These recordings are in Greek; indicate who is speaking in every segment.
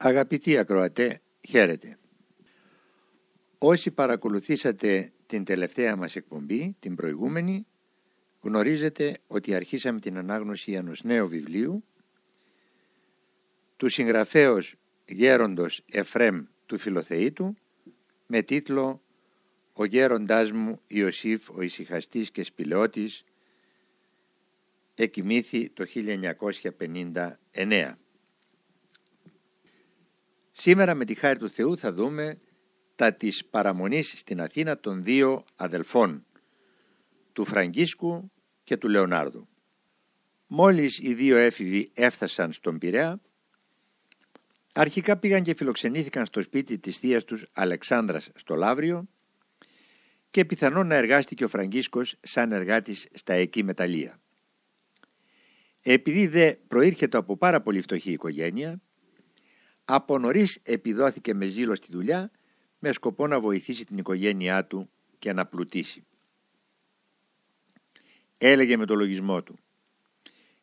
Speaker 1: Αγαπητοί ακροατέ, χαίρετε. Όσοι παρακολουθήσατε την τελευταία μας εκπομπή, την προηγούμενη, γνωρίζετε ότι αρχίσαμε την ανάγνωση ενός νέου βιβλίου του συγγραφέως γέροντος Εφρέμ του Φιλοθεήτου με τίτλο «Ο γέροντάς μου Ιωσήφ ο ησυχαστής και σπηλαιώτης εκοιμήθη το 1959». Σήμερα με τη χάρη του Θεού θα δούμε τα της παραμονής στην Αθήνα των δύο αδελφών, του Φραγκίσκου και του Λεωνάρδου. Μόλις οι δύο έφηβοι έφτασαν στον Πειραιά, αρχικά πήγαν και φιλοξενήθηκαν στο σπίτι της θείας τους Αλεξάνδρας στο Λαύριο και πιθανόν να εργάστηκε ο Φραγκίσκος σαν εργάτης στα εκεί μεταλλεία. Επειδή δε προήρχεται από πάρα πολύ φτωχή οικογένεια, από νωρίς επιδόθηκε με ζήλο στη δουλειά με σκοπό να βοηθήσει την οικογένειά του και να πλουτίσει. Έλεγε με το λογισμό του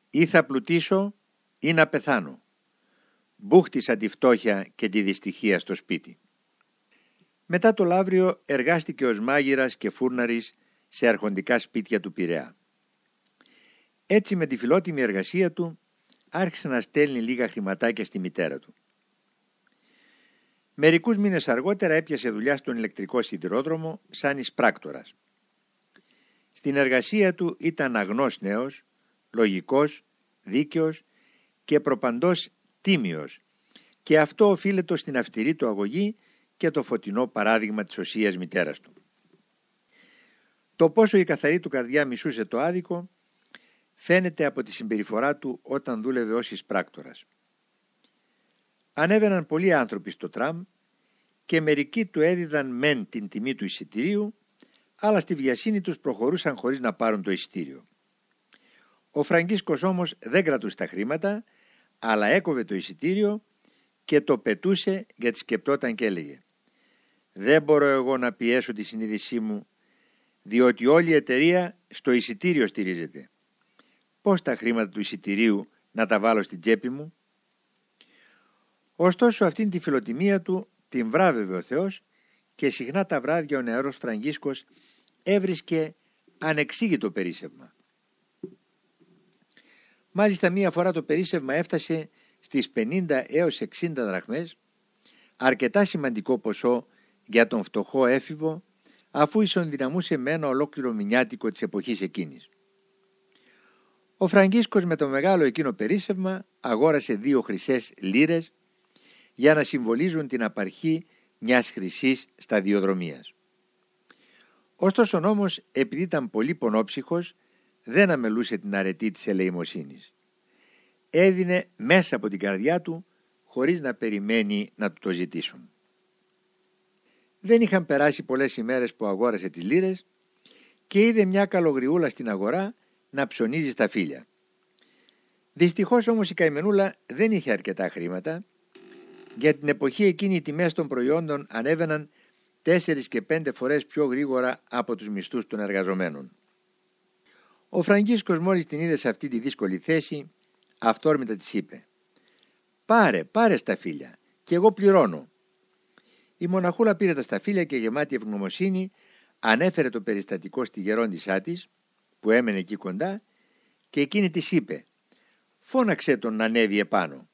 Speaker 1: «Ή θα πλουτίσω ή να πεθάνω». Μπούχτισα τη φτώχεια και τη δυστυχία στο σπίτι. Μετά το Λαύριο εργάστηκε ως μάγειρας και φούρναρης σε αρχοντικά σπίτια του Πειραιά. Έτσι με τη φιλότιμη εργασία του άρχισε να στέλνει λίγα χρηματάκια στη μητέρα του. Μερικούς μήνες αργότερα έπιασε δουλειά στον ηλεκτρικό σιδηρόδρομο σαν εισπράκτορας. Στην εργασία του ήταν αγνός νέος, λογικός, δίκαιος και προπαντός τίμιος και αυτό οφείλεται στην αυστηρή του αγωγή και το φωτεινό παράδειγμα της οσίας μητέρας του. Το πόσο η καθαρή του καρδιά μισούσε το άδικο φαίνεται από τη συμπεριφορά του όταν δούλευε ως εισπράκτορας. Ανέβαιναν πολλοί άνθρωποι στο τραμ και μερικοί του έδιδαν μεν την τιμή του εισιτηρίου, αλλά στη βιασύνη τους προχωρούσαν χωρίς να πάρουν το εισιτήριο. Ο Φραγκίσκος όμως δεν κρατούσε τα χρήματα, αλλά έκοβε το εισιτήριο και το πετούσε γιατί σκεπτόταν και έλεγε «Δεν μπορώ εγώ να πιέσω τη συνείδησή μου, διότι όλη η εταιρεία στο εισιτήριο στηρίζεται. Πώς τα χρήματα του εισιτηρίου να τα βάλω στην τσέπη μου» Ωστόσο αυτήν τη φιλοτιμία του την βράβευε ο Θεός και συχνά τα βράδια ο νεαρός Φραγκίσκος έβρισκε ανεξήγητο περίσευμα. Μάλιστα μία φορά το περίσευμα έφτασε στις 50 έως 60 δραχμές, αρκετά σημαντικό ποσό για τον φτωχό έφηβο, αφού ισονδυναμούσε με ένα ολόκληρο μηνιάτικο της εποχής εκείνης. Ο Φραγκίσκος με το μεγάλο εκείνο περίσευμα αγόρασε δύο χρυσές λίρες για να συμβολίζουν την απαρχή μιας χρυσής σταδιοδρομίας. Ωστόσο όμως, επειδή ήταν πολύ πονόψυχος, δεν αμελούσε την αρετή της ελεημοσύνης. Έδινε μέσα από την καρδιά του, χωρίς να περιμένει να του το ζητήσουν. Δεν είχαν περάσει πολλές ημέρες που αγόρασε τις λύρες και είδε μια καλογριούλα στην αγορά να ψωνίζει στα φύλλα. Δυστυχώς όμως η καημενούλα δεν είχε αρκετά χρήματα για την εποχή εκείνη οι τιμές των προϊόντων ανέβαιναν τέσσερις και πέντε φορές πιο γρήγορα από τους μισθούς των εργαζομένων. Ο Φραγκίσκος μόλις την είδε σε αυτή τη δύσκολη θέση, αυτόρμητα της είπε «Πάρε, πάρε σταφύλια και εγώ πληρώνω». Η μοναχούλα πήρε τα σταφύλια και γεμάτη ευγνωμοσύνη ανέφερε το περιστατικό στη γερόντισά της που έμενε εκεί κοντά και εκείνη της είπε «Φώναξε τον να ανέβει επάνω».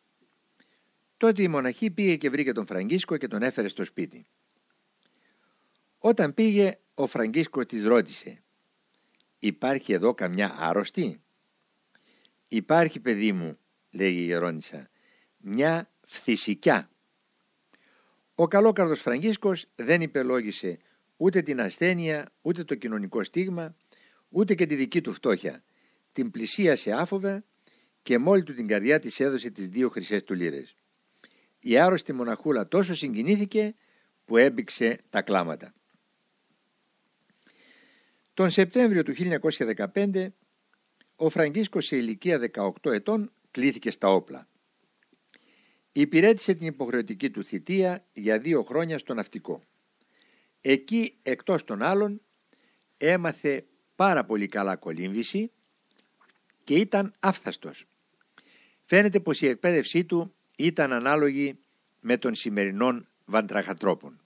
Speaker 1: Τότε η μοναχή πήγε και βρήκε τον Φραγκίσκο και τον έφερε στο σπίτι. Όταν πήγε ο Φραγκίσκος της ρώτησε «Υπάρχει εδώ καμιά άρρωστη» «Υπάρχει παιδί μου» λέγει η Γερόνισσα «μια φθησικιά». Ο καλόκαρδος Φραγκίσκος δεν υπελόγησε ούτε την ασθένεια, ούτε το κοινωνικό στίγμα, ούτε και τη δική του φτώχεια. Την πλησίασε άφοβα και μόλι του την καρδιά της έδωσε τις δύο χρυσές του λίρες η άρρωστη μοναχούλα τόσο συγκινήθηκε που έμπηξε τα κλάματα. Τον Σεπτέμβριο του 1915 ο Φραγκίσκος σε ηλικία 18 ετών κλήθηκε στα όπλα. Υπηρέτησε την υποχρεωτική του θητεία για δύο χρόνια στο ναυτικό. Εκεί εκτός των άλλων έμαθε πάρα πολύ καλά κολύμβηση και ήταν άφθαστος. Φαίνεται πως η εκπαίδευσή του ήταν ανάλογη με των σημερινών βαντραχατρόπων.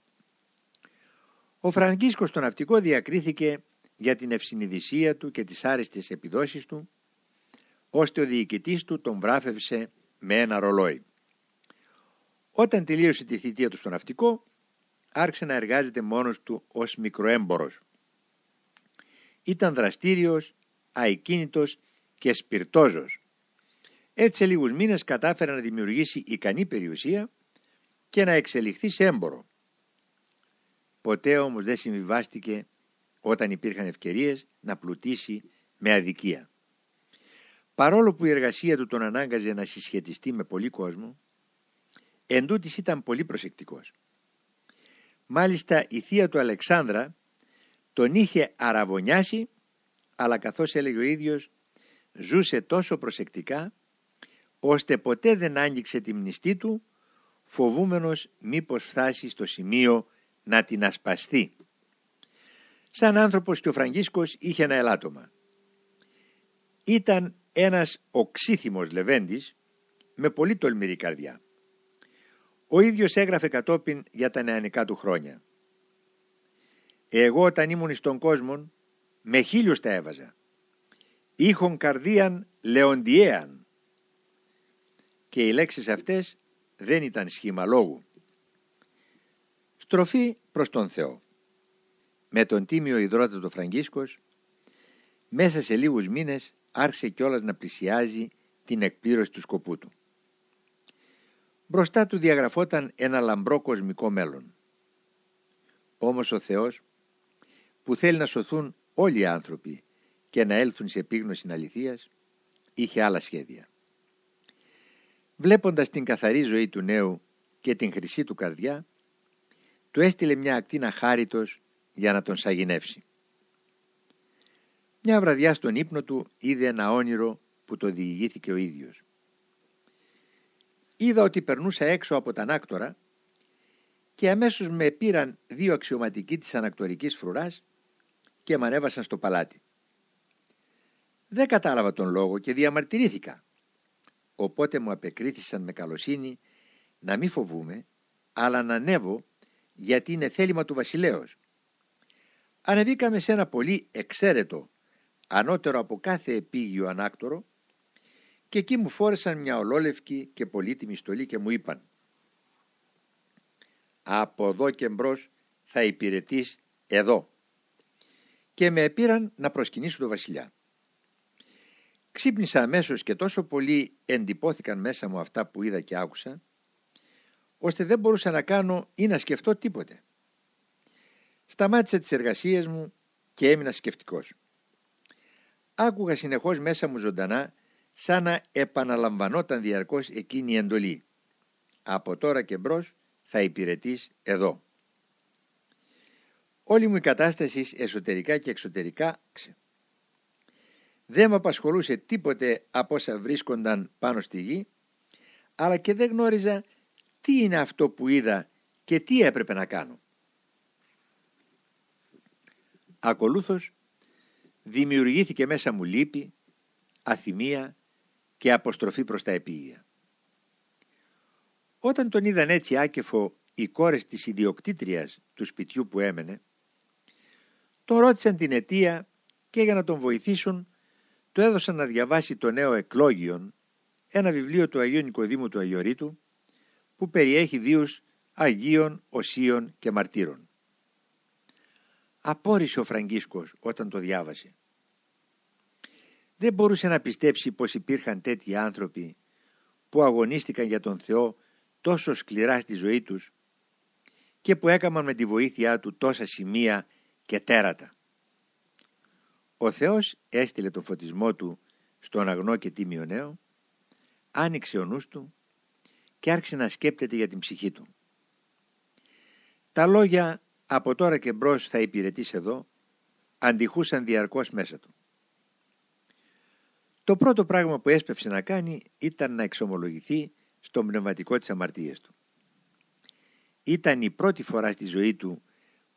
Speaker 1: Ο Φραγκίσκος στο ναυτικό διακρίθηκε για την ευσυνειδησία του και τις άρεστες επιδόσεις του, ώστε ο διοικητής του τον βράφευσε με ένα ρολόι. Όταν τελείωσε τη θητεία του στο ναυτικό, άρχισε να εργάζεται μόνος του ως μικροέμπορος. Ήταν δραστήριος, αικίνητος και σπιρτόζος. Έτσι σε λίγους μήνες κατάφερε να δημιουργήσει ικανή περιουσία και να εξελιχθεί σε έμπορο. Ποτέ όμως δεν συμβιβάστηκε όταν υπήρχαν ευκαιρίες να πλουτίσει με αδικία. Παρόλο που η εργασία του τον ανάγκαζε να συσχετιστεί με πολύ κόσμο, εντούτοις ήταν πολύ προσεκτικός. Μάλιστα η θεία του Αλεξάνδρα τον είχε αραβωνιάσει, αλλά καθώς έλεγε ο ίδιος, ζούσε τόσο προσεκτικά, ώστε ποτέ δεν άγγιξε τη μνηστή του, φοβούμενος μήπως φτάσει στο σημείο να την ασπαστεί. Σαν άνθρωπος και ο Φραγκίσκος είχε ένα ελάττωμα. Ήταν ένας οξύθυμος λεβέντης με πολύ τολμηρή καρδιά. Ο ίδιος έγραφε κατόπιν για τα νεανικά του χρόνια. Εγώ όταν ήμουν στον κόσμο με χίλιους τα έβαζα. Είχον καρδίαν λεοντιέαν. Και οι λέξεις αυτές δεν ήταν σχήμα λόγου. Στροφή προς τον Θεό. Με τον τίμιο υδρότα του Φραγκίσκος, μέσα σε λίγους μήνες άρχισε κιόλας να πλησιάζει την εκπλήρωση του σκοπού του. Μπροστά του διαγραφόταν ένα λαμπρό κοσμικό μέλλον. Όμως ο Θεός, που θέλει να σωθούν όλοι οι άνθρωποι και να έλθουν σε επίγνωση αληθείας, είχε άλλα σχέδια. Βλέποντας την καθαρή ζωή του νέου και την χρυσή του καρδιά, του έστειλε μια ακτίνα χάριτος για να τον σαγηνεύσει. Μια βραδιά στον ύπνο του είδε ένα όνειρο που το διηγήθηκε ο ίδιος. Είδα ότι περνούσα έξω από τα ανάκτορα και αμέσως με πήραν δύο αξιωματικοί της ανακτορικής φρουράς και με ανέβασαν στο παλάτι. Δεν κατάλαβα τον λόγο και διαμαρτυρήθηκα. Οπότε μου απεκρίθησαν με καλοσύνη να μην φοβούμε, αλλά να ανέβω γιατί είναι θέλημα του βασιλέως. Ανεβήκαμε σε ένα πολύ εξαίρετο, ανώτερο από κάθε επίγειο ανάκτορο και εκεί μου φόρεσαν μια ολόλευκη και πολύτιμη στολή και μου είπαν «Από εδώ και μπρος θα υπηρετείς εδώ» και με επήραν να προσκυνήσω τον βασιλιά. Ξύπνησα αμέσως και τόσο πολύ εντυπώθηκαν μέσα μου αυτά που είδα και άκουσα, ώστε δεν μπορούσα να κάνω ή να σκεφτώ τίποτε. Σταμάτησα τις εργασίες μου και έμεινα σκεφτικός. Άκουγα συνεχώς μέσα μου ζωντανά σαν να επαναλαμβανόταν διαρκώς εκείνη η εντολή. Από τώρα και μπρος θα υπηρετείς εδώ. Όλη μου η κατάσταση εσωτερικά και εξωτερικά ξε. Δεν με απασχολούσε τίποτε από όσα βρίσκονταν πάνω στη γη, αλλά και δεν γνώριζα τι είναι αυτό που είδα και τι έπρεπε να κάνω. Ακολούθως δημιουργήθηκε μέσα μου λύπη, αθυμία και αποστροφή προς τα επίγεια. Όταν τον είδαν έτσι άκεφο οι κόρες της ιδιοκτήτριας του σπιτιού που έμενε, τον ρώτησαν την αιτία και για να τον βοηθήσουν του έδωσαν να διαβάσει το νέο εκλόγιον, ένα βιβλίο του Αγίου Νικοδήμου του Αγιορείτου, που περιέχει βίους Αγίων, Οσίων και Μαρτύρων. Απόρρισε ο Φραγκίσκος όταν το διάβασε. Δεν μπορούσε να πιστέψει πως υπήρχαν τέτοιοι άνθρωποι που αγωνίστηκαν για τον Θεό τόσο σκληρά στη ζωή τους και που έκαναν με τη βοήθειά του τόσα σημεία και τέρατα. Ο Θεός έστειλε τον φωτισμό του στον αγνό και τίμιο νέο, άνοιξε ο νους του και άρχισε να σκέπτεται για την ψυχή του. Τα λόγια «από τώρα και μπρος θα υπηρετείς εδώ» αντιχούσαν διαρκώς μέσα του. Το πρώτο πράγμα που έσπευσε να κάνει ήταν να εξομολογηθεί στο πνευματικό της αμαρτίας του. Ήταν η πρώτη φορά στη ζωή του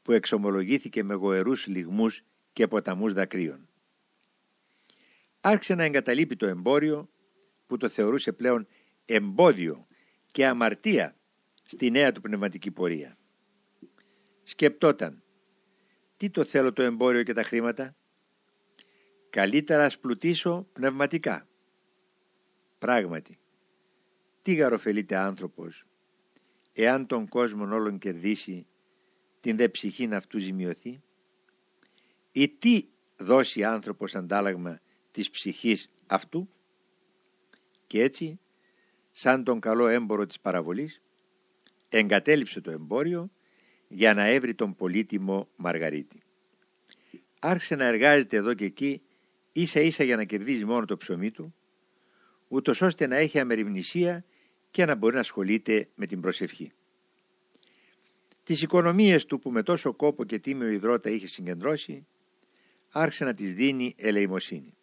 Speaker 1: που εξομολογήθηκε με γοερούς λιγμούς και ποταμούς δακρύων. Άρχισε να εγκαταλείπει το εμπόριο που το θεωρούσε πλέον εμπόδιο και αμαρτία στη νέα του πνευματική πορεία. Σκεπτόταν, τι το θέλω το εμπόριο και τα χρήματα; Καλύτερα ας πλουτίσω πνευματικά. Πράγματι, τι γαροφελείται άνθρωπος, εάν τον κόσμο όλον κερδίσει, την δε ψυχήν αυτού ζημιωθεί, ή τι δώσει άνθρωπος αντάλλαγμα της ψυχής αυτού; Και έτσι, σαν τον καλό έμπορο της παραβολής, εγκατέλειψε το εμπόριο για να έβρει τον πολύτιμο Μαργαρίτη. Άρχισε να εργάζεται εδώ και εκεί ίσα ίσα για να κερδίζει μόνο το ψωμί του, ούτως ώστε να έχει αμεριμνησία και να μπορεί να ασχολείται με την προσευχή. Τις οικονομίες του που με τόσο κόπο και τίμιο υδρότα είχε συγκεντρώσει, άρχισε να τις δίνει ελεημοσύνη.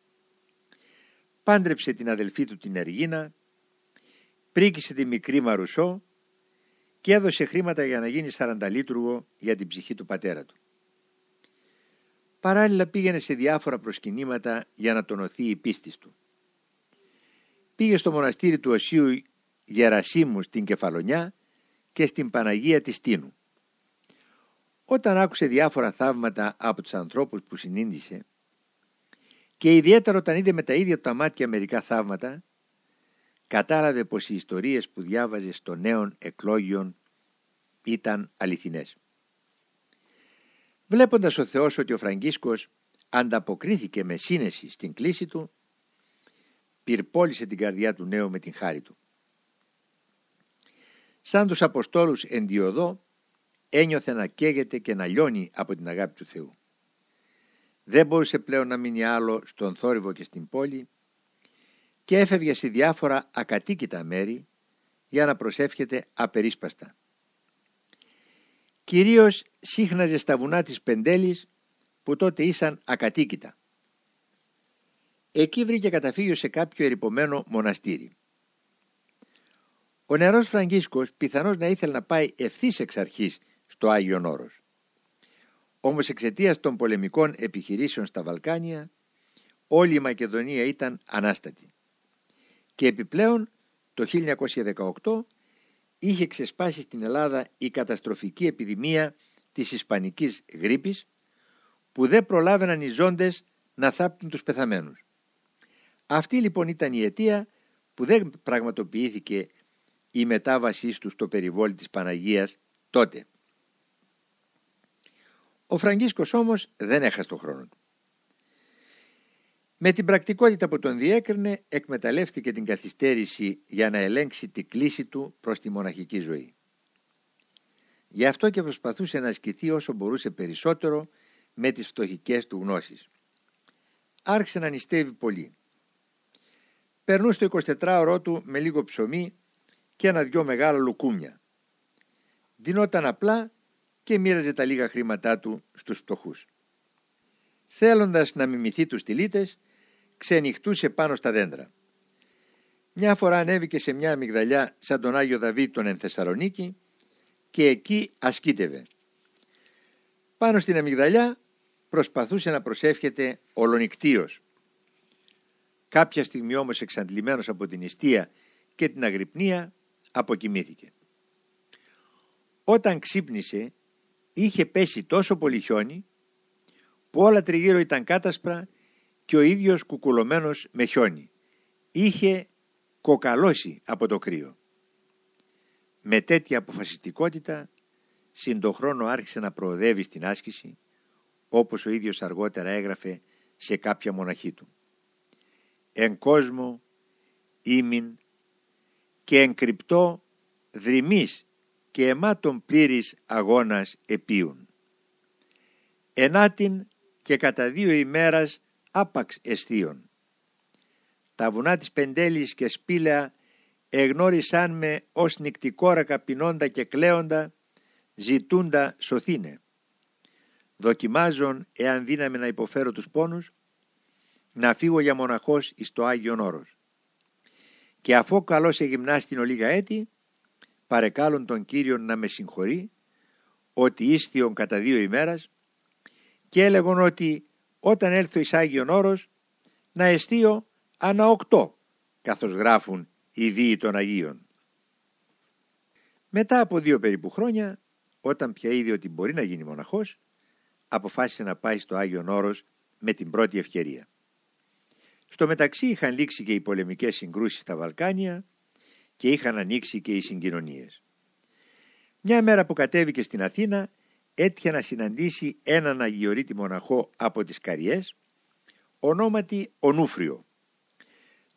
Speaker 1: Πάντρεψε την αδελφή του την Εργίνα, πρίκησε τη μικρή Μαρουσό και έδωσε χρήματα για να γίνει σαρανταλίτουργο για την ψυχή του πατέρα του. Παράλληλα πήγαινε σε διάφορα προσκυνήματα για να τονωθεί η πίστη του. Πήγε στο μοναστήρι του Οσίου Γερασίμου στην Κεφαλονιά και στην Παναγία της Τίνου. Όταν άκουσε διάφορα θαύματα από τους ανθρώπους που συνήντησε και ιδιαίτερα όταν είδε με τα ίδια τα μάτια μερικά θαύματα, κατάλαβε πως οι ιστορίες που διάβαζε στο νέον εκλόγιον ήταν αληθινές. Βλέποντας ο Θεός ότι ο Φραγκίσκος ανταποκρίθηκε με σύνεση στην κλίση του, πυρπόλησε την καρδιά του νέου με την χάρη του. Σαν τους Αποστόλους εντιοδό, ένιωθε να καίγεται και να λιώνει από την αγάπη του Θεού. Δεν μπορούσε πλέον να μείνει άλλο στον θόρυβο και στην πόλη και έφευγε σε διάφορα ακατοίκητα μέρη για να προσεύχεται απερίσπαστα. Κυρίως σύχναζε στα βουνά της Πεντέλης που τότε ήσαν ακατοίκητα. Εκεί βρήκε καταφύγιο σε κάποιο ερυπωμένο μοναστήρι. Ο νερός Φραγκίσκος πιθανώς να ήθελε να πάει ευθύς εξ αρχής στο Άγιον Όρος. Όμως εξαιτίας των πολεμικών επιχειρήσεων στα Βαλκάνια όλη η Μακεδονία ήταν ανάστατη. Και επιπλέον το 1918 είχε ξεσπάσει στην Ελλάδα η καταστροφική επιδημία της Ισπανικής γρήπης που δεν προλάβαιναν οι ζώντες να θάπτουν τους πεθαμένους. Αυτή λοιπόν ήταν η αιτία που δεν πραγματοποιήθηκε η μετάβασή τους στο περιβόλι της Παναγίας τότε. Ο Φραγκίσκος όμως δεν έχασε τον χρόνο του. Με την πρακτικότητα που τον διέκρινε εκμεταλλεύτηκε την καθυστέρηση για να ελέγξει τη κλίση του προς τη μοναχική ζωή. Γι' αυτό και προσπαθούσε να ασκηθεί όσο μπορούσε περισσότερο με τις φτωχικές του γνώσεις. Άρχισε να νηστεύει πολύ. Περνούσε το 24ωρό του με λίγο ψωμί και ένα δυο μεγάλα λουκούμια. Δινόταν απλά και μοίραζε τα λίγα χρήματά του στους φτωχούς. Θέλοντας να μιμηθεί τους τηλίτες, ξενυχτούσε πάνω στα δέντρα. Μια φορά ανέβηκε σε μια αμυγδαλιά σαν τον Άγιο Δαβίδ τον εν Θεσσαλονίκη και εκεί ασκήτευε. Πάνω στην αμυγδαλιά προσπαθούσε να προσεύχεται ολονικτίος. Κάποια στιγμή όμως εξαντλημένος από την ιστία και την αγρυπνία αποκοιμήθηκε. Όταν ξύπνησε είχε πέσει τόσο πολύ χιόνι που όλα τριγύρω ήταν κάτασπρα και ο ίδιος κουκουλωμένος με χιόνι. Είχε κοκαλώσει από το κρύο. Με τέτοια αποφασιστικότητα συντοχρόνω άρχισε να προοδεύει στην άσκηση όπως ο ίδιος αργότερα έγραφε σε κάποια μοναχή του. «Εν κόσμο ήμιν και εν κρυπτό δρυμής και αιμάτων πλήρης αγώνας επίουν. Ενάτην και κατά δύο ημέρας άπαξ εστίων. Τα βουνά της Πεντέλης και Σπήλαια εγνώρισαν με ως νυκτικόρακα πεινώντα και κλαίοντα, ζητούντα σωθήνε. Δοκιμάζον, εάν δύναμη να υποφέρω τους πόνους, να φύγω για μοναχός εις το Άγιον Όρος. Και αφού καλώ σε γυμνάστην ολίγα έτη, παρεκάλουν τον Κύριον να με συγχωρεί, ότι ίστιον κατά δύο ημέρας, και έλεγον ότι όταν έλθω εις Άγιον Όρος να εστίω ανά οκτώ, καθώς γράφουν οι βίοι των Αγίων. Μετά από δύο περίπου χρόνια, όταν πια είδε ότι μπορεί να γίνει μοναχός, αποφάσισε να πάει στο Άγιον Όρος με την πρώτη ευκαιρία. Στο μεταξύ είχαν λήξει και οι πολεμικές συγκρούσεις στα Βαλκάνια και είχαν ανοίξει και οι συγκοινωνίες. Μια μέρα που κατέβηκε στην Αθήνα έτυχε να συναντήσει έναν αγιορείτη μοναχό από τις Καριές, ονόματι Ονούφριο.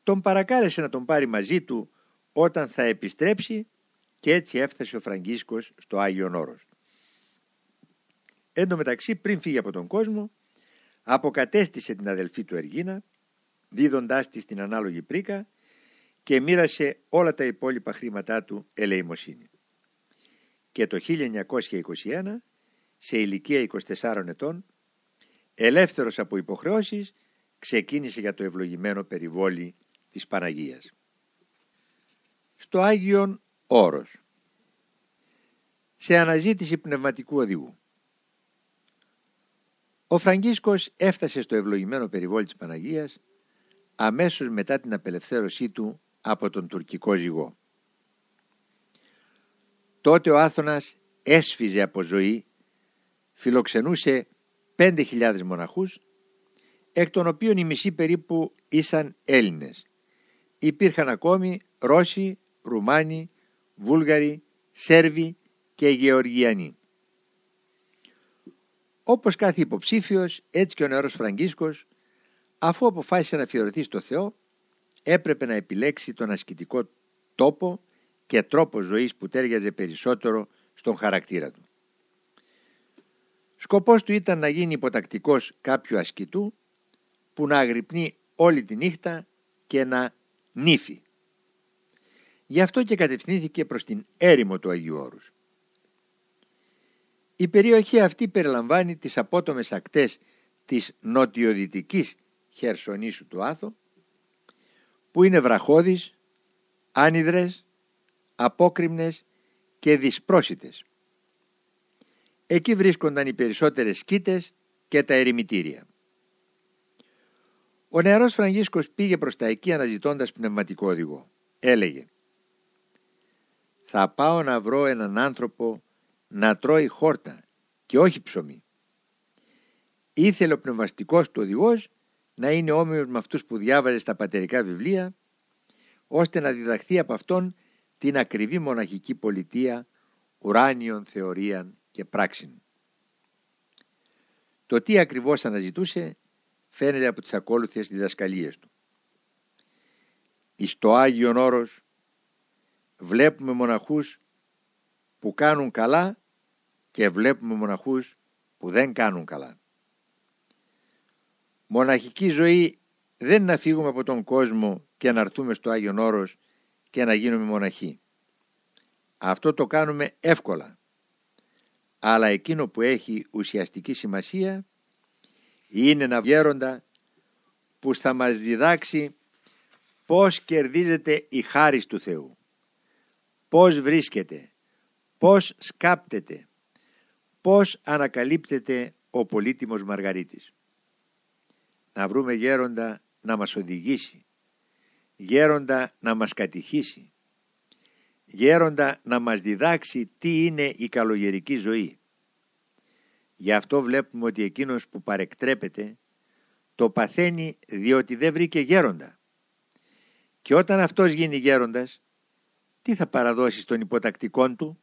Speaker 1: Τον παρακάλεσε να τον πάρει μαζί του όταν θα επιστρέψει και έτσι έφτασε ο Φραγκίσκος στο Άγιον Όρος. Εν τω μεταξύ πριν φύγει από τον κόσμο αποκατέστησε την αδελφή του Εργίνα δίδοντάς της την ανάλογη πρίκα και μοίρασε όλα τα υπόλοιπα χρήματά του ελεημοσύνη. Και το 1921, σε ηλικία 24 ετών, ελεύθερος από υποχρεώσεις, ξεκίνησε για το ευλογημένο περιβόλι της Παναγίας. Στο Άγιον Όρος Σε αναζήτηση πνευματικού οδηγού Ο Φραγκίσκος έφτασε στο ευλογημένο περιβόλι της Παναγίας αμέσως μετά την απελευθέρωσή του από τον τουρκικό ζυγό. Τότε ο Άθωνας έσφιζε από ζωή, φιλοξενούσε 5.000 μοναχούς, εκ των οποίων οι μισοί περίπου ήσαν Έλληνες. Υπήρχαν ακόμη Ρώσοι, Ρουμάνοι, Βούλγαροι, Σέρβοι και Γεωργιανοί. Όπως κάθε υποψήφιος, έτσι και ο νεαρός Φραγκίσκος, αφού αποφάσισε να αφιερωθεί στο Θεό, έπρεπε να επιλέξει τον ασκητικό τόπο και τρόπο ζωής που τέριαζε περισσότερο στον χαρακτήρα του. Σκοπός του ήταν να γίνει υποτακτικός κάποιου ασκητού που να αγρυπνεί όλη τη νύχτα και να νύφει. Γι' αυτό και κατευθύνθηκε προς την έρημο του Αγίου Όρους. Η περιοχή αυτή περιλαμβάνει τις απότομες ακτές της νοτιοδυτικής Χερσονήσου του Άθο που είναι βραχώδεις, άνυδρες, απόκριμνες και δυσπρόσιτες. Εκεί βρίσκονταν οι περισσότερες σκήτες και τα ερημητήρια. Ο νεαρός Φραγκίσκος πήγε προς τα εκεί αναζητώντας πνευματικό οδηγό. Έλεγε «Θα πάω να βρω έναν άνθρωπο να τρώει χόρτα και όχι ψωμί». Ήθελε ο πνευματικός του οδηγός να είναι όμοιος με αυτούς που διάβαζε στα πατερικά βιβλία, ώστε να διδαχθεί από αυτόν την ακριβή μοναχική πολιτεία ουράνιων θεωρίαν και πράξιν. Το τι ακριβώς αναζητούσε φαίνεται από τις ακόλουθες διδασκαλίες του. Εις το Άγιον Όρος βλέπουμε μοναχούς που κάνουν καλά και βλέπουμε μοναχούς που δεν κάνουν καλά. Μοναχική ζωή δεν είναι να φύγουμε από τον κόσμο και να έρθουμε στο Άγιον Όρος και να γίνουμε μοναχοί. Αυτό το κάνουμε εύκολα. Αλλά εκείνο που έχει ουσιαστική σημασία είναι να γέροντα που θα μας διδάξει πώς κερδίζεται η χάρις του Θεού. Πώς βρίσκεται, πώς σκάπτεται, πώς ανακαλύπτεται ο πολύτιμος Μαργαρίτης να βρούμε γέροντα να μας οδηγήσει, γέροντα να μας κατηχήσει, γέροντα να μας διδάξει τι είναι η καλογερική ζωή. Γι' αυτό βλέπουμε ότι εκείνος που παρεκτρέπεται το παθαίνει διότι δεν βρήκε γέροντα. Και όταν αυτός γίνει γέροντας, τι θα παραδώσει στον υποτακτικόν του,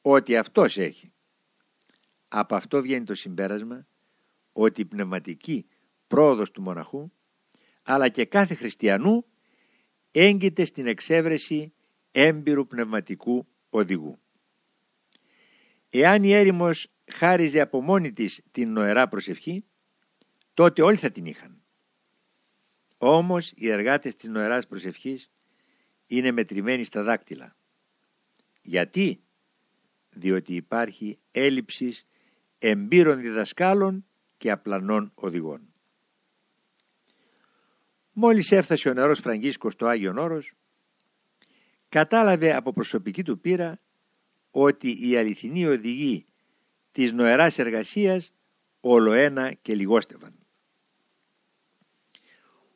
Speaker 1: ότι αυτός έχει. Από αυτό βγαίνει το συμπέρασμα ότι η πνευματική πρόοδος του μοναχού, αλλά και κάθε χριστιανού έγκυται στην εξέβρεση έμπειρου πνευματικού οδηγού. Εάν η έρημος χάριζε από μόνη της την νοερά προσευχή, τότε όλοι θα την είχαν. Όμως οι εργάτες της νοεράς προσευχής είναι μετρημένοι στα δάκτυλα. Γιατί; Διότι υπάρχει έλλειψης εμπειρων διδασκάλων και απλανών οδηγών. Μόλις έφτασε ο νερός Φραγκίσκος στο Άγιον Όρος, κατάλαβε από προσωπική του πείρα ότι οι αληθινοί οδηγοί της νοεράς εργασίας όλο ένα και λιγόστευαν.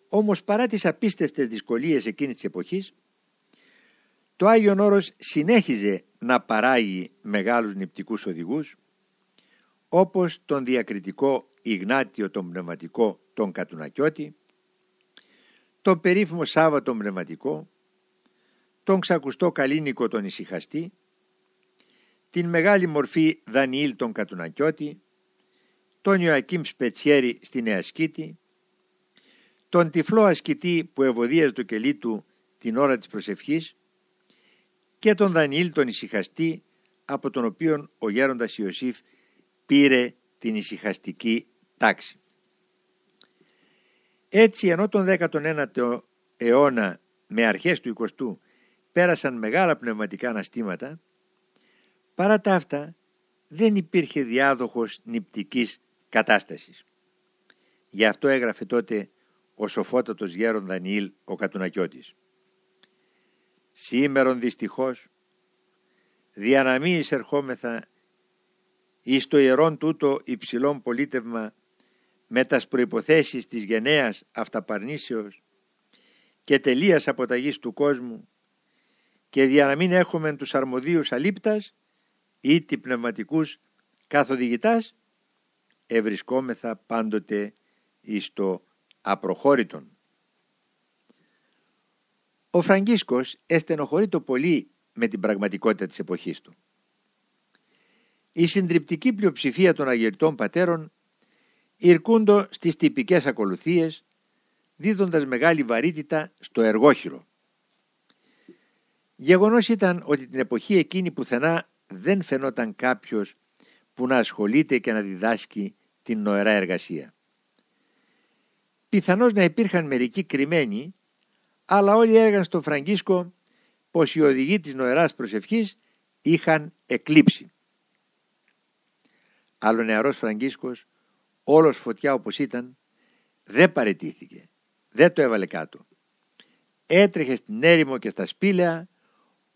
Speaker 1: Όμως παρά τις απίστευτες δυσκολίες εκείνης της εποχής, το Άγιον Όρος συνέχιζε να παράγει μεγάλους νηπτικούς οδηγούς, όπως τον διακριτικό Ιγνάτιο τον πνευματικό τον Κατουνακιώτη, τον περίφημο Σάββατο πνευματικό, τον ξακουστό Καλίνικο τον Ισυχαστή, την μεγάλη μορφή Δανιήλ τον Κατουνακιώτη, τον Ιωακίμ Σπετσιέρη στη Νέα Σκήτη, τον τυφλό ασκητή που ευωδίαζε το κελί του την ώρα της προσευχής και τον Δανιήλ τον ησυχαστή από τον οποίον ο γέροντας Ιωσήφ πήρε την ησυχαστική τάξη. Έτσι ενώ τον 19ο αιώνα με αρχές του 20ου πέρασαν μεγάλα πνευματικά αναστήματα, παρά τα αυτά δεν υπήρχε διάδοχος νηπτικής κατάστασης. Γι' αυτό έγραφε τότε ο σοφότατος γέρον Δανιήλ ο Κατουνακιώτης. Σήμερον δυστυχώς δια να μη εισερχόμεθα εις το ιερόν τούτο υψηλόν πολίτευμα με τας προϋποθέσεις της γενναίας αυταπαρνήσεως και τελείας αποταγής του κόσμου και δια να μην έχουμε τους αρμοδίους αλήπτας ή τι πνευματικούς καθοδηγητάς ευρισκόμεθα πάντοτε εις το απροχώρητον. Ο Φραγκίσκος εστενοχωρεί το πολύ με την πραγματικότητα της εποχής του. Η συντριπτική πλειοψηφία των αγερτών πατέρων ηρκούντο στις τυπικές ακολουθίες δίδοντας μεγάλη βαρύτητα στο εργόχειρο. Γεγονός ήταν ότι την εποχή εκείνη πουθενά δεν φαινόταν κάποιος που να ασχολείται και να διδάσκει την νοερά εργασία. Πιθανώς να υπήρχαν μερικοί κρυμμένοι, αλλά όλοι έλεγαν στον Φραγκίσκο πως οι οδηγοί της νοεράς προσευχής είχαν εκλείψει. Άλλο νεαρός Φραγκίσκος, όλος φωτιά όπως ήταν, δεν παρετήθηκε, δεν το έβαλε κάτω. Έτρεχε στην έρημο και στα σπήλαια,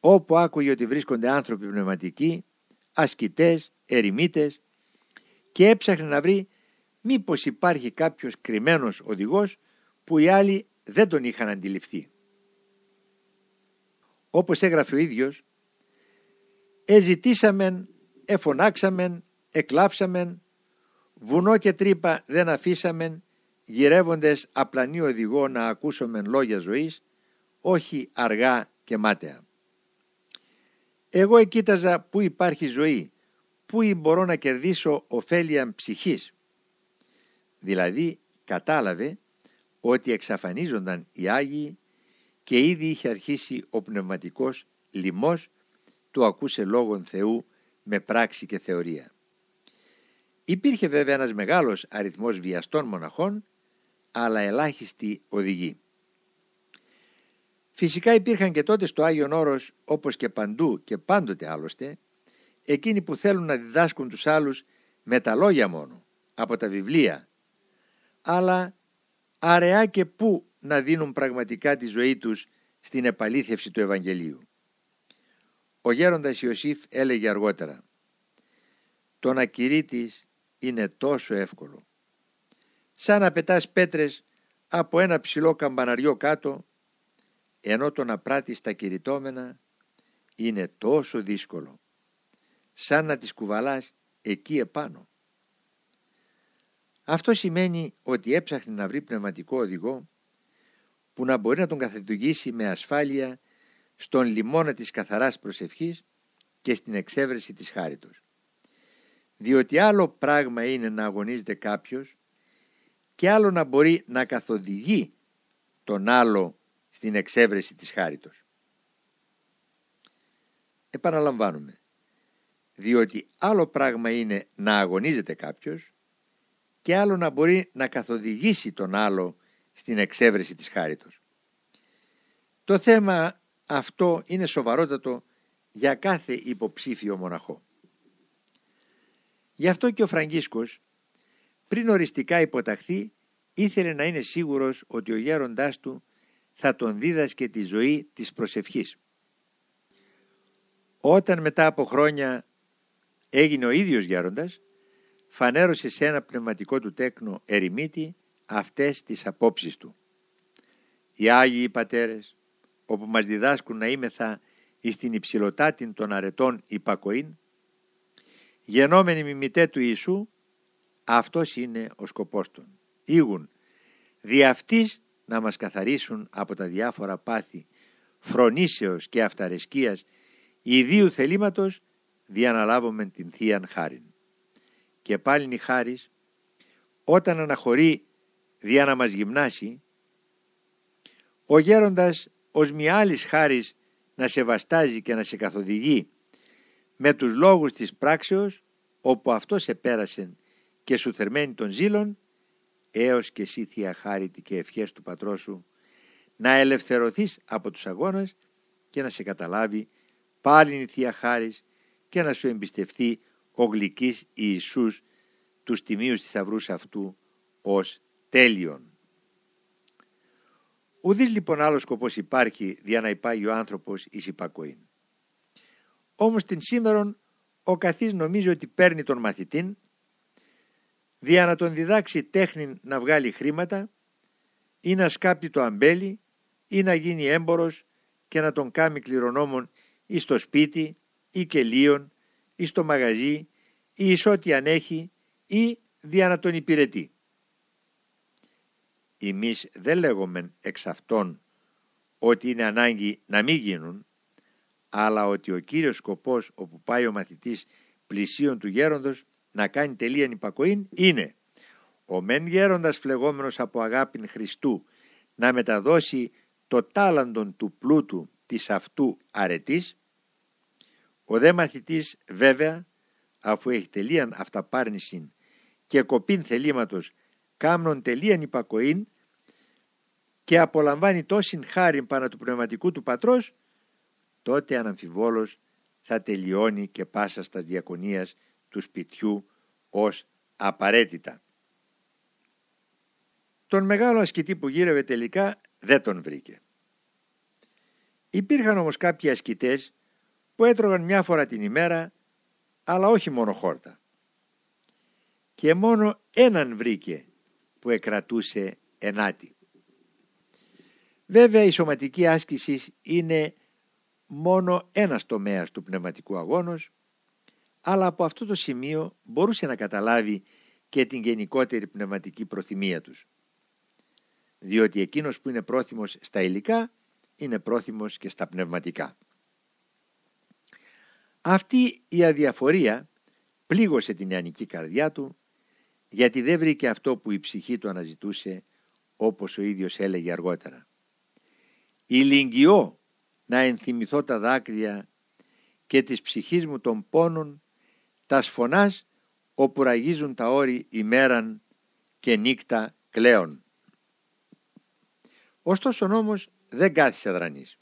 Speaker 1: όπου άκουγε ότι βρίσκονται άνθρωποι πνευματικοί, ασκητές, ερημίτες και έψαχνε να βρει μήπως υπάρχει κάποιος κρυμμένος οδηγός που οι άλλοι δεν τον είχαν αντιληφθεί. Όπως έγραφε ο ίδιος, «Εζητήσαμεν, εφωνάξαμεν, εκλάψαμεν, βουνό και τρύπα δεν αφήσαμεν, γυρεύοντες απλανή οδηγό να ακούσομεν λόγια ζωής, όχι αργά και μάταια. Εγώ εκείταζα πού υπάρχει ζωή, πού μπορώ να κερδίσω ωφέλεια ψυχής. Δηλαδή κατάλαβε ότι εξαφανίζονταν οι Άγιοι και ήδη είχε αρχίσει ο πνευματικός λοιμός του ακούσε λόγων Θεού με πράξη και θεωρία. Υπήρχε βέβαια ένας μεγάλος αριθμός βιαστών μοναχών, αλλά ελάχιστοι οδηγοί. Φυσικά υπήρχαν και τότε στο Άγιον Όρος, όπως και παντού και πάντοτε άλλωστε, εκείνοι που θέλουν να διδάσκουν τους άλλους με τα λόγια μόνο, από τα βιβλία, αλλά αραιά και πού να δίνουν πραγματικά τη ζωή τους στην επαλήθευση του Ευαγγελίου. Ο γέροντας Ιωσήφ έλεγε αργότερα «Το να κηρύττεις είναι τόσο εύκολο. Σαν να πετάς πέτρες από ένα ψηλό καμπαναριό κάτω, ενώ το να πράττεις τα κηρυτόμενα είναι τόσο δύσκολο, σαν να τις κουβαλάς εκεί επάνω. Αυτό σημαίνει ότι έψαχνε να βρει πνευματικό οδηγό που να μπορεί να τον καθετουργήσει με ασφάλεια στον λιμόνα της καθαράς προσευχής και στην εξέβρεση της χάριτος. Διότι άλλο πράγμα είναι να αγωνίζεται κάποιος και άλλο να μπορεί να καθοδηγεί τον άλλο στην εξέβρεση της χάριτος. Επαναλαμβάνουμε, διότι άλλο πράγμα είναι να αγωνίζεται κάποιος και άλλο να μπορεί να καθοδηγήσει τον άλλο στην εξέβρεση της χάριτος. Το θέμα αυτό είναι σοβαρότατο για κάθε υποψήφιο μοναχό. Γι' αυτό και ο Φραγκίσκος πριν οριστικά υποταχθεί ήθελε να είναι σίγουρος ότι ο γέροντάς του θα τον δίδασκε τη ζωή της προσευχής. Όταν μετά από χρόνια έγινε ο ίδιος γέροντας, φανέρωσε σε ένα πνευματικό του τέκνο ερημίτη αυτές τις απόψεις του. Οι Άγιοι Πατέρες, όπου μας διδάσκουν να είμεθα εις την υψηλοτάτην των αρετών υπακοήν, γενόμενοι μιμητέ του Ιησού, αυτός είναι ο σκοπός των. Ήγουν, δι' αυτής να μας καθαρίσουν από τα διάφορα πάθη φρονήσεως και αυταρεσκίας ιδίου θελήματος διαναλάβουμε την Θείαν Χάριν. Και πάλιν η Χάρις όταν αναχωρεί δια να μας γυμνάσει ο γέροντας ως μια άλλης χάρης να σε βαστάζει και να σε καθοδηγεί με τους λόγους της πράξεως όπου αυτό σε πέρασε και σου θερμένη των ζήλων έως και εσύ θεία χάρητη και ευχές του πατρός σου να ελευθερωθείς από τους αγώνες και να σε καταλάβει πάλι η Θεία Χάρις και να σου εμπιστευτεί ο γλυκής Ιησούς τους τιμίους θησαυρού αυτού ως τέλειον. Ουδής λοιπόν άλλος σκοπός υπάρχει δια να υπάγει ο άνθρωπος εις υπακοήν. Όμως την σήμερον ο καθής νομίζει ότι παίρνει τον μαθητήν δια να τον διδάξει τέχνη να βγάλει χρήματα ή να σκάπτει το αμπέλι ή να γίνει έμπορος και να τον κάνει κληρονόμων ή στο σπίτι ή κελίον ή στο μαγαζί ή εις ό,τι ανέχει ή δια να τον υπηρετεί. Εμείς δεν λέγομεν εξ αυτών ότι είναι ανάγκη να μην γίνουν, αλλά ότι ο κύριος σκοπός όπου πάει ο μαθητής πλησίων του γέροντος να κάνει τελείαν υπακοήν είναι ο μεν γέροντας φλεγόμενος από αγάπην Χριστού να μεταδώσει το τάλαντον του πλούτου της αυτού αρετής, ο δε μαθητής βέβαια, αφού έχει τελείαν αυταπάρνησιν και κοπήν θελήματος κάμνον τελείαν υπακοήν και απολαμβάνει τόσην χάριν πάνω του πνευματικού του πατρός, τότε αναμφιβόλως θα τελειώνει και πάσα στα διακονίας του σπιτιού ως απαραίτητα. Τον μεγάλο ασκητή που γύρευε τελικά δεν τον βρήκε. Υπήρχαν όμως κάποιοι ασκητές που έτρωγαν μια φορά την ημέρα, αλλά όχι μόνο χόρτα. Και μόνο έναν βρήκε που εκρατούσε ενάτη. Βέβαια η σωματική άσκηση είναι μόνο ένας τομέας του πνευματικού αγώνος, αλλά από αυτό το σημείο μπορούσε να καταλάβει και την γενικότερη πνευματική προθυμία τους διότι εκείνος που είναι πρόθυμος στα υλικά είναι πρόθυμος και στα πνευματικά. Αυτή η αδιαφορία πλήγωσε την νεανική καρδιά του γιατί δεν βρήκε αυτό που η ψυχή του αναζητούσε όπως ο ίδιος έλεγε αργότερα. «Ηλιγγυώ να ενθυμηθώ τα δάκρυα και της ψυχής μου των πόνων τα σφωνάς όπου ραγίζουν τα όρη ημέραν και νύκτα κλαίων». Ωστόσο όμως δεν κάθισε δρανής.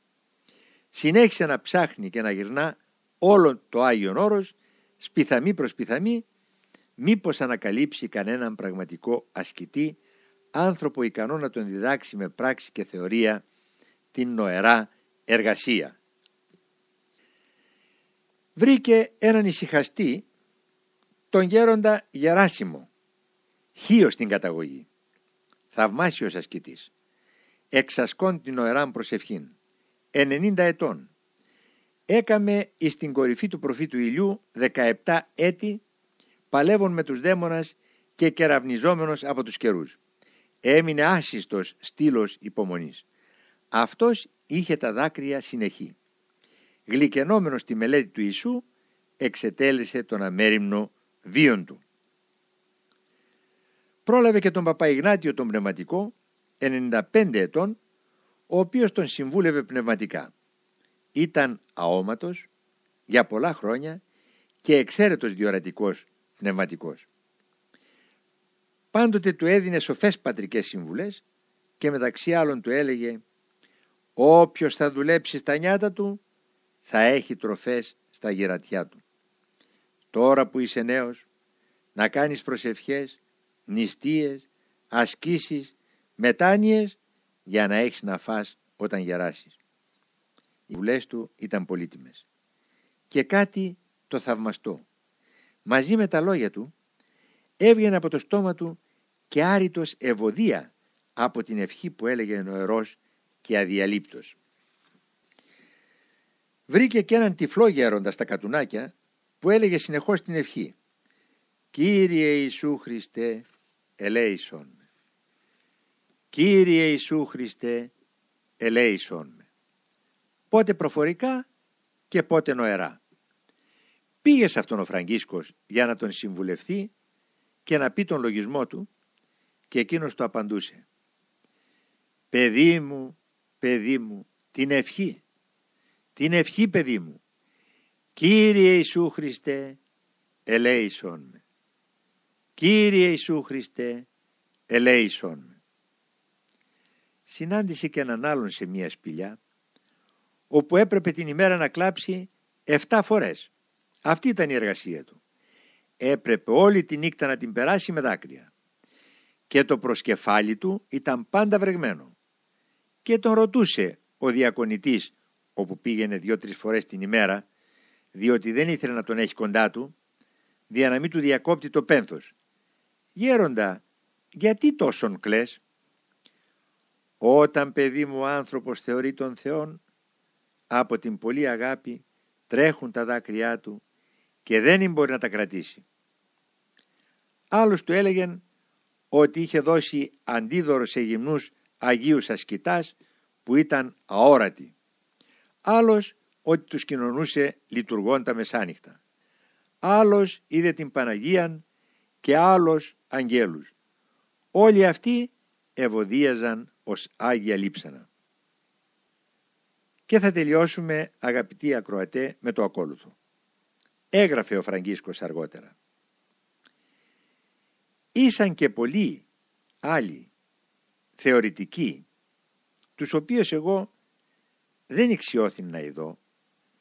Speaker 1: Συνέχισε να ψάχνει και να γυρνά όλο το Άγιον Όρος, σπιθαμή προς σπιθαμή, μήπως ανακαλύψει κανέναν πραγματικό ασκητή, άνθρωπο ικανό να τον διδάξει με πράξη και θεωρία την νοερά εργασία. Βρήκε έναν ησυχαστή, τον γέροντα Γεράσιμο, χείο στην καταγωγή, θαυμάσιος ασκητής εξασκών την οεράν προσευχήν. 90 ετών. Έκαμε εις την κορυφή του προφήτου ηλιού 17 έτη παλεύων με τους δαίμονας και κεραυνιζόμενος από τους καιρούς. Έμεινε άσυστος στήλος υπομονής. Αυτός είχε τα δάκρυα συνεχή. Γλυκενόμενος τη μελέτη του Ιησού εξετέλεσε τον αμέριμνο βίον του. Πρόλαβε και τον Παπαϊγνάτιο τον πνευματικό 95 ετών, ο οποίος τον συμβούλευε πνευματικά. Ήταν αόματος για πολλά χρόνια και εξαίρετος διορατικός πνευματικός. Πάντοτε του έδινε σοφές πατρικές συμβουλές και μεταξύ άλλων του έλεγε «Όποιος θα δουλέψει στα νιάτα του θα έχει τροφές στα γερατιά του. Τώρα που είσαι νέος να κάνεις προσευχές, νηστείες, ασκήσεις μετάνοιες για να έχεις να φας όταν γεράσεις. Οι βουλές του ήταν πολύτιμες. Και κάτι το θαυμαστό. Μαζί με τα λόγια του έβγαινε από το στόμα του και άρρητος ευωδία από την ευχή που έλεγε νοερός και αδιαλείπτος. βρήκε και έναν τυφλό γέροντα στα κατουνάκια που έλεγε συνεχώς την ευχή «Κύριε Ιησού Χριστέ, ελέησον με». «Κύριε Ιησού Χριστέ, ελέησον με». Πότε προφορικά και πότε νοερά. Πήγε σε αυτόν ο Φραγκίσκος για να τον συμβουλευτεί και να πει τον λογισμό του και εκείνος το απαντούσε «Παιδί μου, παιδί μου, την ευχή, την ευχή παιδί μου, Κύριε Ιησού Χριστέ, ελέησον με. Κύριε Ιησού Χριστέ, ελέησον με. Συνάντησε και έναν άλλον σε μία σπηλιά, όπου έπρεπε την ημέρα να κλάψει 7 φορές. Αυτή ήταν η εργασία του. Έπρεπε όλη τη νύχτα να την περάσει με δάκρυα. Και το προσκεφάλι του ήταν πάντα βρεγμένο. Και τον ρωτούσε ο διακονητής, όπου πήγαινε δύο-τρεις φορές την ημέρα, διότι δεν ήθελε να τον έχει κοντά του, δια να μην του διακόπτει το πένθος. «Γέροντα, γιατί τόσον κλαις» Όταν παιδί μου άνθρωπος θεωρεί τον Θεόν, από την πολύ αγάπη τρέχουν τα δάκρυά του και δεν μπορεί να τα κρατήσει. Άλλος του έλεγεν ότι είχε δώσει αντίδωρο σε γυμνούς Αγίους Ασκητάς που ήταν αόρατοι. Άλλος ότι τους κοινωνούσε λειτουργών τα μεσάνυχτα. Άλλος είδε την Παναγίαν και άλλος αγγέλους. Όλοι αυτοί ευωδίαζαν ως Άγια Λείψανα. Και θα τελειώσουμε αγαπητοί ακροατέ με το ακόλουθο. Έγραφε ο Φραγκίσκος αργότερα. Ήσαν και πολλοί άλλοι θεωρητικοί, τους οποίους εγώ δεν εξιώθην να ειδώ,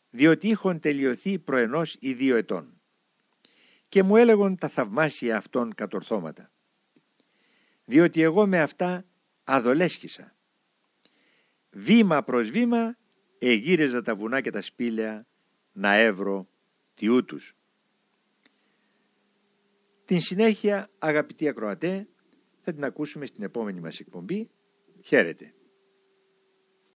Speaker 1: διότι είχον τελειωθεί προενός ή δύο ετών και μου έλεγον τα θαυμάσια αυτών κατορθώματα διότι εγώ με αυτά αδολέσχησα βήμα προς βήμα εγύριζα τα βουνά και τα σπήλαια να έβρω τιού τους. Την συνέχεια αγαπητοί ακροατέ θα την ακούσουμε στην επόμενη μας εκπομπή. Χαίρετε.